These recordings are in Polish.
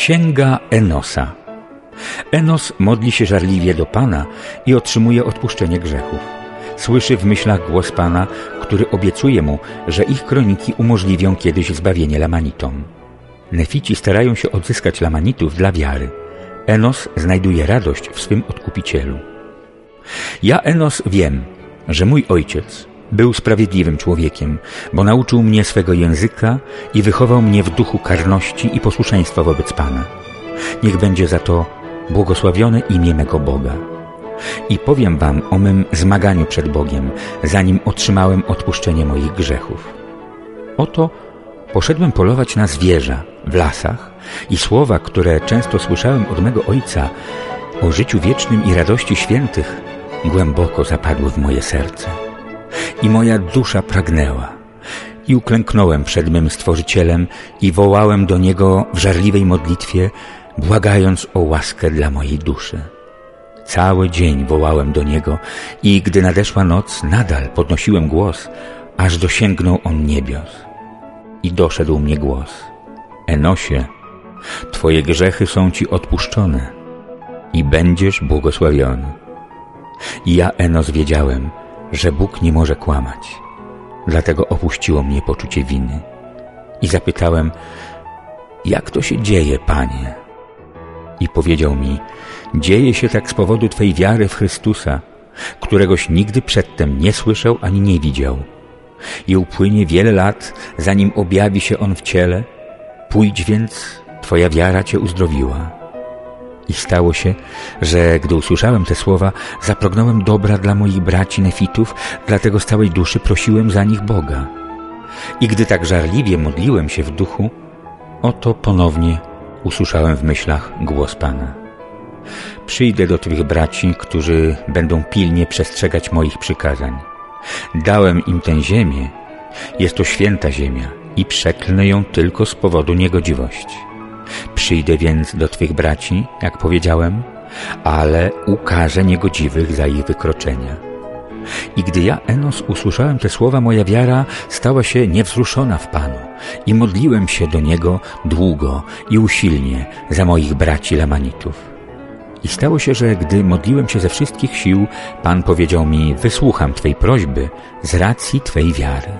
Księga Enosa Enos modli się żarliwie do Pana i otrzymuje odpuszczenie grzechów. Słyszy w myślach głos Pana, który obiecuje mu, że ich kroniki umożliwią kiedyś zbawienie Lamanitom. Nefici starają się odzyskać Lamanitów dla wiary. Enos znajduje radość w swym odkupicielu. Ja, Enos, wiem, że mój ojciec był sprawiedliwym człowiekiem, bo nauczył mnie swego języka i wychował mnie w duchu karności i posłuszeństwa wobec Pana. Niech będzie za to błogosławione imię mego Boga. I powiem wam o mym zmaganiu przed Bogiem, zanim otrzymałem odpuszczenie moich grzechów. Oto poszedłem polować na zwierza w lasach i słowa, które często słyszałem od mego ojca o życiu wiecznym i radości świętych, głęboko zapadły w moje serce. I moja dusza pragnęła. I uklęknąłem przed mym Stworzycielem i wołałem do Niego w żarliwej modlitwie, błagając o łaskę dla mojej duszy. Cały dzień wołałem do Niego i gdy nadeszła noc, nadal podnosiłem głos, aż dosięgnął On niebios. I doszedł mnie głos. Enosie, Twoje grzechy są Ci odpuszczone i będziesz błogosławiony. I ja, Enos, wiedziałem, że Bóg nie może kłamać. Dlatego opuściło mnie poczucie winy. I zapytałem, jak to się dzieje, Panie? I powiedział mi, dzieje się tak z powodu Twej wiary w Chrystusa, któregoś nigdy przedtem nie słyszał ani nie widział. I upłynie wiele lat, zanim objawi się On w ciele, pójdź więc, Twoja wiara Cię uzdrowiła. I stało się, że gdy usłyszałem te słowa, zapragnąłem dobra dla moich braci nefitów, dlatego z całej duszy prosiłem za nich Boga. I gdy tak żarliwie modliłem się w duchu, oto ponownie usłyszałem w myślach głos Pana. Przyjdę do Twych braci, którzy będą pilnie przestrzegać moich przykazań. Dałem im tę ziemię, jest to święta ziemia i przeklnę ją tylko z powodu niegodziwości. Przyjdę więc do Twych braci, jak powiedziałem, ale ukażę niegodziwych za ich wykroczenia. I gdy ja, Enos, usłyszałem te słowa, moja wiara stała się niewzruszona w Panu i modliłem się do Niego długo i usilnie za moich braci Lamanitów. I stało się, że gdy modliłem się ze wszystkich sił, Pan powiedział mi, wysłucham Twej prośby z racji Twej wiary.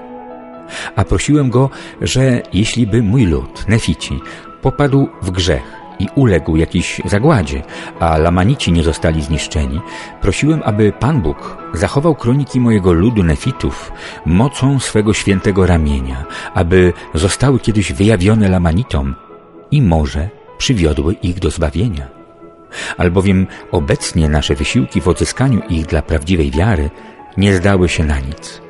A prosiłem Go, że jeśli by mój lud, Nefici, popadł w grzech i uległ jakiejś zagładzie, a Lamanici nie zostali zniszczeni, prosiłem, aby Pan Bóg zachował kroniki mojego ludu nefitów mocą swego świętego ramienia, aby zostały kiedyś wyjawione Lamanitom i może przywiodły ich do zbawienia. Albowiem obecnie nasze wysiłki w odzyskaniu ich dla prawdziwej wiary nie zdały się na nic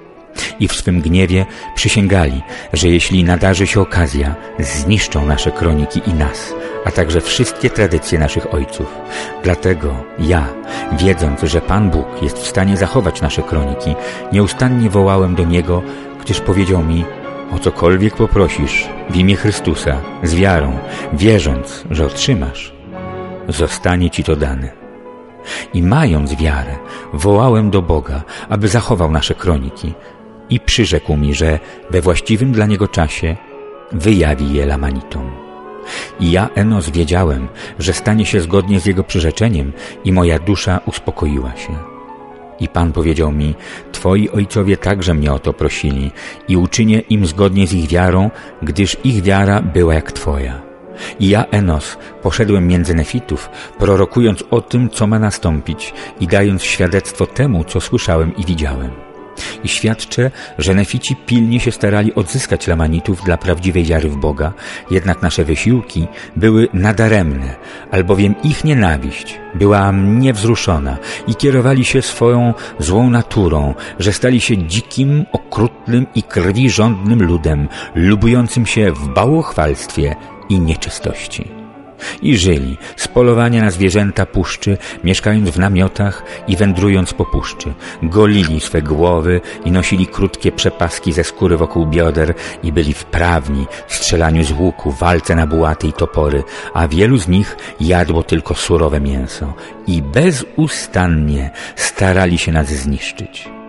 i w swym gniewie przysięgali, że jeśli nadarzy się okazja, zniszczą nasze kroniki i nas, a także wszystkie tradycje naszych ojców. Dlatego ja, wiedząc, że Pan Bóg jest w stanie zachować nasze kroniki, nieustannie wołałem do Niego, gdyż powiedział mi, o cokolwiek poprosisz w imię Chrystusa, z wiarą, wierząc, że otrzymasz, zostanie Ci to dane. I mając wiarę, wołałem do Boga, aby zachował nasze kroniki, i przyrzekł mi, że we właściwym dla niego czasie wyjawi je Lamanitom. I ja, Enos, wiedziałem, że stanie się zgodnie z jego przyrzeczeniem i moja dusza uspokoiła się. I Pan powiedział mi, Twoi ojcowie także mnie o to prosili i uczynię im zgodnie z ich wiarą, gdyż ich wiara była jak Twoja. I ja, Enos, poszedłem między nefitów, prorokując o tym, co ma nastąpić i dając świadectwo temu, co słyszałem i widziałem i świadczę, że nefici pilnie się starali odzyskać Lamanitów dla prawdziwej wiary w Boga, jednak nasze wysiłki były nadaremne, albowiem ich nienawiść była niewzruszona i kierowali się swoją złą naturą, że stali się dzikim, okrutnym i krwiżądnym ludem, lubującym się w bałochwalstwie i nieczystości i żyli z polowania na zwierzęta puszczy, mieszkając w namiotach i wędrując po puszczy. Golili swe głowy i nosili krótkie przepaski ze skóry wokół bioder i byli wprawni w strzelaniu z łuku, walce na bułaty i topory, a wielu z nich jadło tylko surowe mięso i bezustannie starali się nas zniszczyć.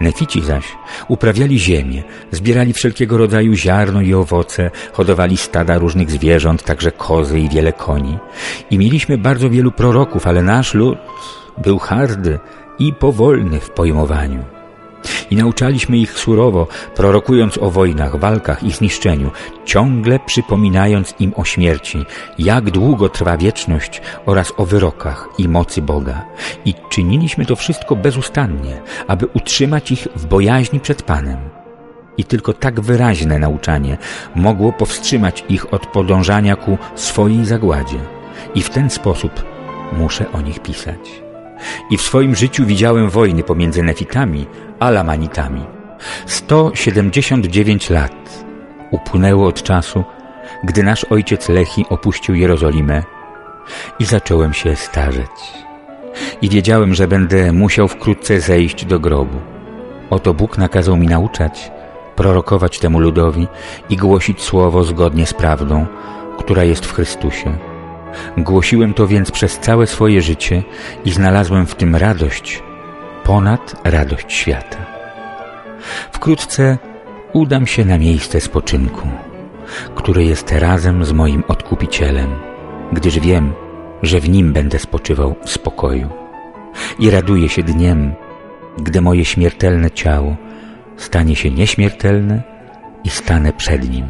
Nefici zaś uprawiali ziemię, zbierali wszelkiego rodzaju ziarno i owoce, hodowali stada różnych zwierząt, także kozy i wiele koni. I mieliśmy bardzo wielu proroków, ale nasz lud był hardy i powolny w pojmowaniu. I nauczaliśmy ich surowo, prorokując o wojnach, walkach i zniszczeniu, ciągle przypominając im o śmierci, jak długo trwa wieczność oraz o wyrokach i mocy Boga. I czyniliśmy to wszystko bezustannie, aby utrzymać ich w bojaźni przed Panem. I tylko tak wyraźne nauczanie mogło powstrzymać ich od podążania ku swojej zagładzie. I w ten sposób muszę o nich pisać. I w swoim życiu widziałem wojny pomiędzy Nefitami a Lamanitami. 179 lat upłynęło od czasu, gdy nasz ojciec Lehi opuścił Jerozolimę i zacząłem się starzeć. I wiedziałem, że będę musiał wkrótce zejść do grobu. Oto Bóg nakazał mi nauczać, prorokować temu ludowi i głosić słowo zgodnie z prawdą, która jest w Chrystusie Głosiłem to więc przez całe swoje życie i znalazłem w tym radość ponad radość świata. Wkrótce udam się na miejsce spoczynku, które jest razem z moim Odkupicielem, gdyż wiem, że w nim będę spoczywał w spokoju. I raduję się dniem, gdy moje śmiertelne ciało stanie się nieśmiertelne i stanę przed nim.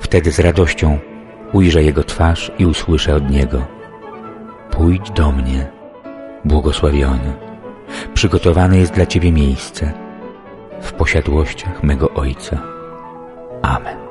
Wtedy z radością ujrzę Jego twarz i usłyszę od Niego Pójdź do mnie, błogosławiony. Przygotowane jest dla Ciebie miejsce w posiadłościach mego Ojca. Amen.